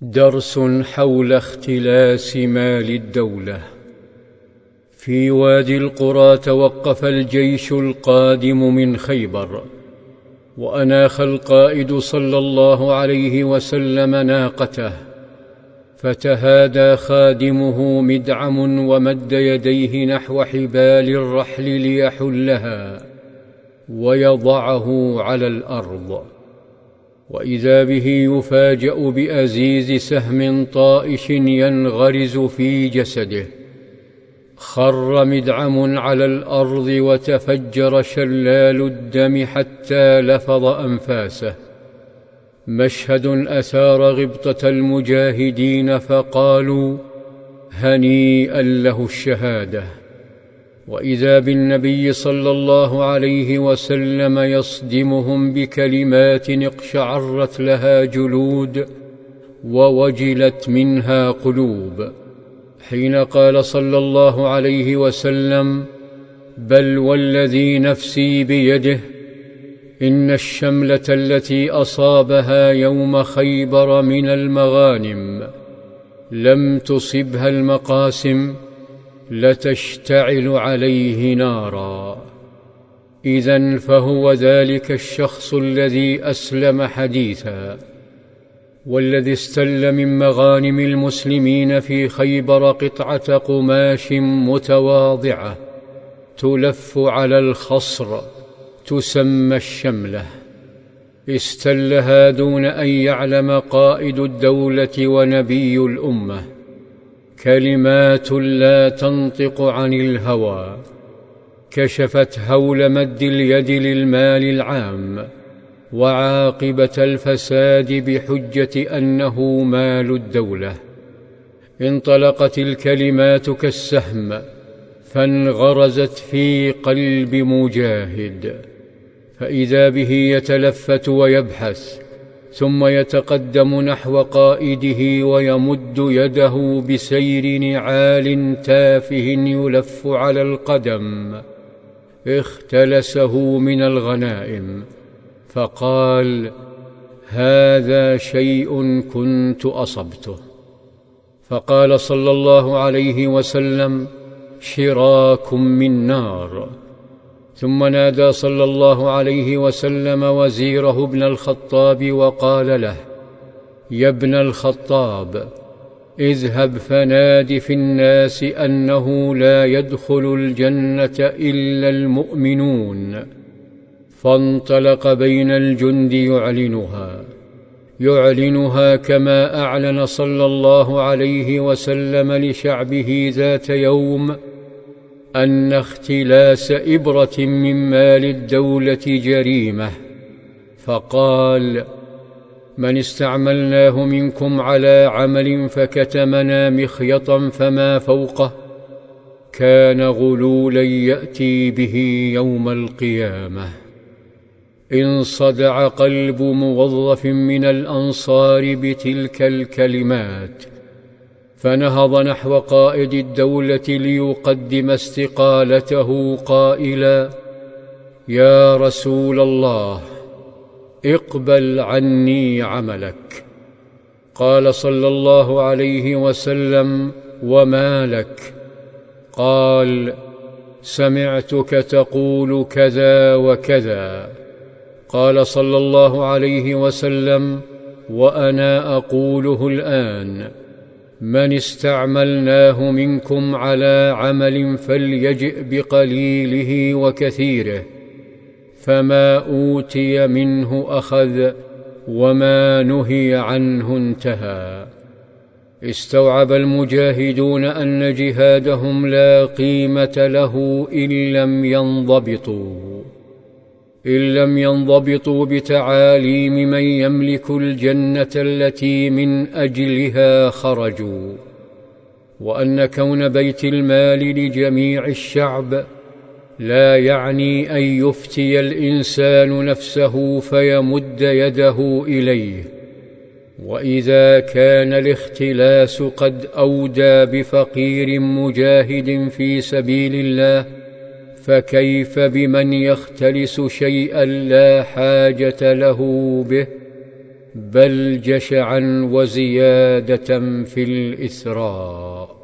درس حول اختلاس مال الدولة. في وادي القرى توقف الجيش القادم من خيبر وأناخ القائد صلى الله عليه وسلم ناقته. فتهادى خادمه مدعم ومد يديه نحو حبال الرحل ليحلها ويضعه على الأرض. وإذا به يفاجأ بأزيز سهم طائش ينغرز في جسده. خر مدعم على الأرض وتفجر شلال الدم حتى لفظ أنفاسه. مشهد أثار غبطة المجاهدين فقالوا هنيئا له الشهادة. وإذا بالنبي صلى الله عليه وسلم يصدمهم بكلمات اقشعرت لها جلود ووجلت منها قلوب. حين قال صلى الله عليه وسلم بل والذي نفسي بيده إن الشملة التي أصابها يوم خيبر من المغانم لم تصبها المقاسم لتشتعل عليه نارا. اذا فهو ذلك الشخص الذي أسلم حديثا والذي استل من مغانم المسلمين في خيبر قطعة قماش متواضعة تلف على الخصر تسمى الشملة. استلها دون أن يعلم قائد الدولة ونبي الأمة. كلمات لا تنطق عن الهوى كشفت هول مد اليد للمال العام وعاقبة الفساد بحجة أنه مال الدولة. انطلقت الكلمات كالسهم فانغرزت في قلب مجاهد فإذا به يتلفت ويبحث ثم يتقدم نحو قائده ويمد يده بسير نعال تافه يلف على القدم. اختلسه من الغنائم. فقال هذا شيء كنت أصبته. فقال صلى الله عليه وسلم شراك من نار. ثم نادى صلى الله عليه وسلم وزيره ابن الخطاب وقال له يا ابن الخطاب اذهب فناد في الناس أنه لا يدخل الجنة إلا المؤمنون. فانطلق بين الجند يعلنها يعلنها كما أعلن صلى الله عليه وسلم لشعبه ذات يوم أن اختلاس إبرة من مال الدولة جريمة. فقال من استعملناه منكم على عمل فكتمنا مخيطا فما فوقه كان غلولا يأتي به يوم القيامة. انصدع قلب موظف من الأنصار بتلك الكلمات فنهض نحو قائد الدولة ليقدم استقالته قائلا يا رسول الله اقبل عني عملك. قال صلى الله عليه وسلم وما لك؟ قال سمعتك تقول كذا وكذا. قال صلى الله عليه وسلم وأنا أقوله الآن. من استعملناه منكم على عمل فليجئ بقليله وكثيره فما أوتي منه أخذ وما نهي عنه انتهى. استوعب المجاهدون أن جهادهم لا قيمة له إن لم ينضبطوا. إن لم ينضبطوا بتعاليم من يملك الجنة التي من أجلها خرجوا وأن كون بيت المال لجميع الشعب لا يعني أن يفتي الإنسان نفسه فيمد يده إليه. وإذا كان الاختلاس قد أودى بفقير مجاهد في سبيل الله فكيف بمن يختلس شيئا لا حاجة له به بل جشعا وزيادة في الاثراء